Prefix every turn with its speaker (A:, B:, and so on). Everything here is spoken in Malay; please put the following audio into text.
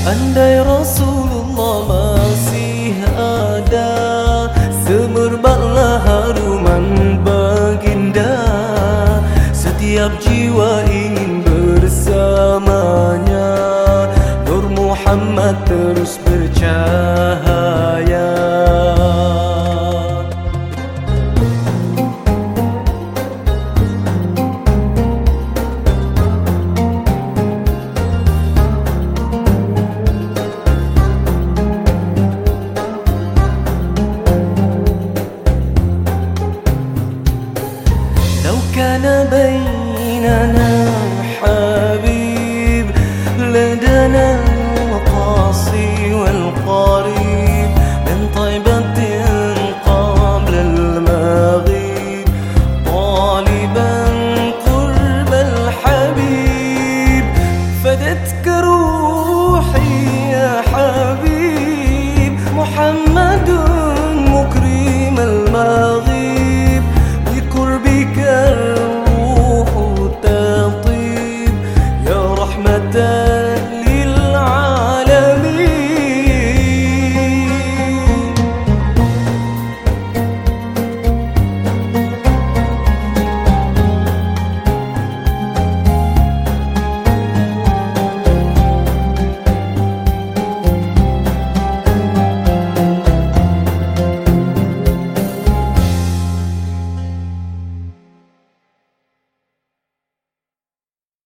A: Andai Rasulullah masih ada Semerbaklah haruman baginda. Setiap jiwa